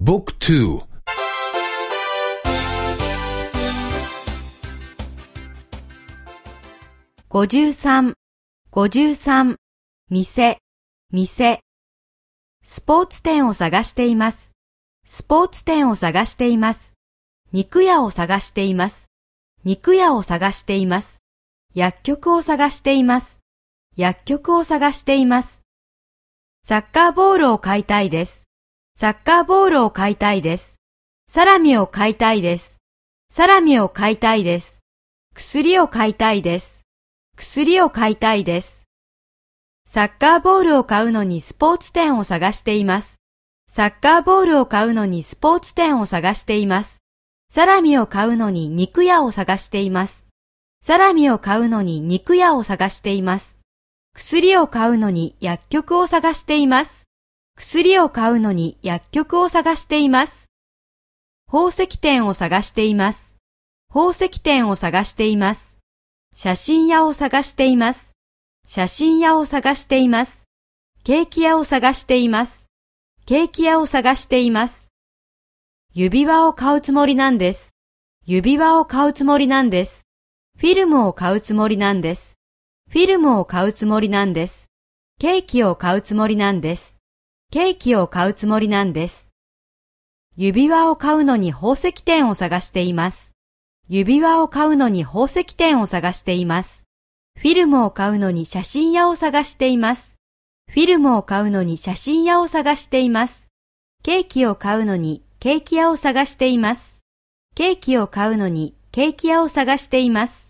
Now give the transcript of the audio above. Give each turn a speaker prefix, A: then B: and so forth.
A: Book 2
B: 53、53、店、店。スポーツ店を探しています。スポーツ店を探しています。肉屋を探しています。肉屋を探しています。薬局を探しています。薬局を探しています。サッカーボールを買いたいです。サッカーボールを買いたいです。サラミを買いたいです。サラミを買いたいです。薬を買いたいです。薬を買いたいです。サッカーボールを買うのにスポーツ店を探しています。サッカーボールを買うのにスポーツ店を探しています。サラミを買うのに肉屋を探しています。サラミを買うのに肉屋を探しています。薬を買うのに薬局を探しています。薬を買うのに薬局を探しています。宝石店を探しています。宝石店を探しています。写真屋を探しています。写真屋を探しています。ケーキ屋を探しています。ケーキ屋を探しています。指輪を買うつもりなんです。指輪を買うつもりなんです。フィルムを買うつもりなんです。フィルムを買うつもりなんです。ケーキを買うつもりなんです。ケーキを買うつもりなんです。指輪を買うのに宝石店を探しています。指輪を買うのに宝石店を探しています。フィルムを買うのに写真屋を探しています。フィルムを買うのに写真屋を探しています。ケーキを買うのにケーキ屋を探しています。ケーキを買うのにケーキ屋を探しています。